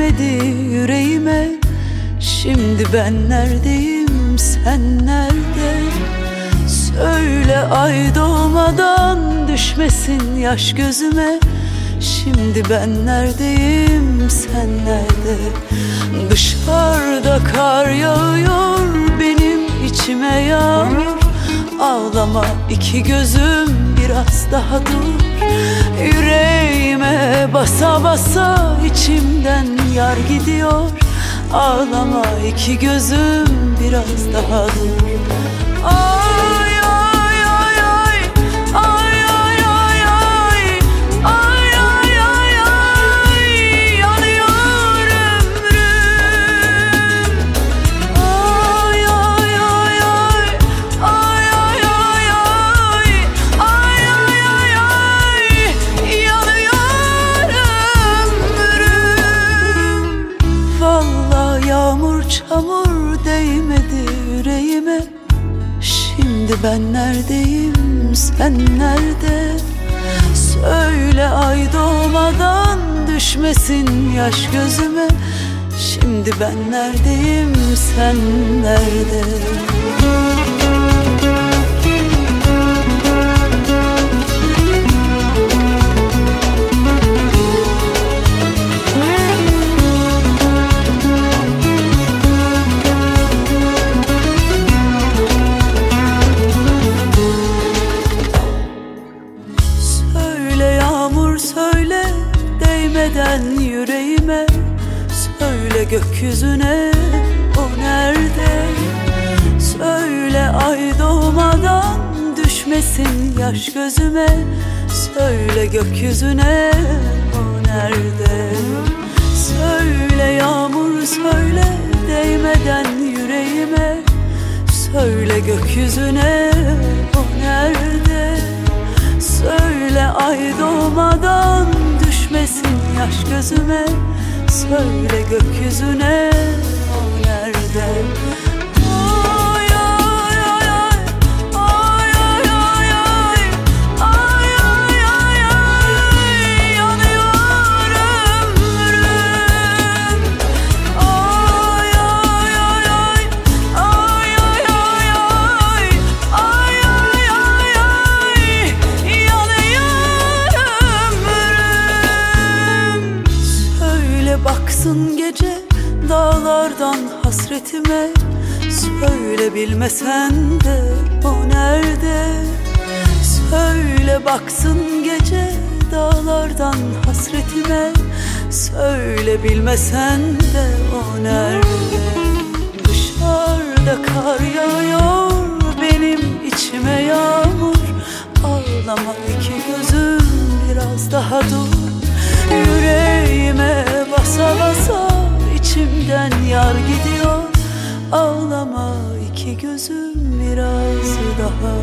değmedi yüreğime. Şimdi ben neredeyim sen nerede? Söyle ay doğmadan düşmesin yaş gözüme. Şimdi ben neredeyim sen nerede? Dışarıda kar yağıyor benim içime yağmur Ağlama iki gözüm biraz daha dur. Yüreğime basa basa içimden yar gidiyor. Ağlama iki gözüm biraz daha dur yüreğime Şimdi ben neredeyim? Sen nerede? Söyle ay doğmadan düşmesin yaş gözüme. Şimdi ben neredeyim? Sen nerede gökyüzüne o nerede? Söyle ay doğmadan düşmesin yaş gözüme. Söyle gökyüzüne o nerede? Söyle yağmur söyle değmeden yüreğime. Söyle gökyüzüne o nerede? Söyle ay doğmadan düşmesin yaş gözüme Söyle gökyüzüne o nerede Baksın gece dağlardan hasretime. Söyle bilmesen de o nerede? Söyle baksın gece dağlardan hasretime. Söyle bilmesen de o nerede? Dışarıda kar yağıyor benim içime yağmur. Ağlama iki gözüm biraz daha dur. Yüreğime basa basa içimden yar gidiyor. Ağlama iki gözüm biraz daha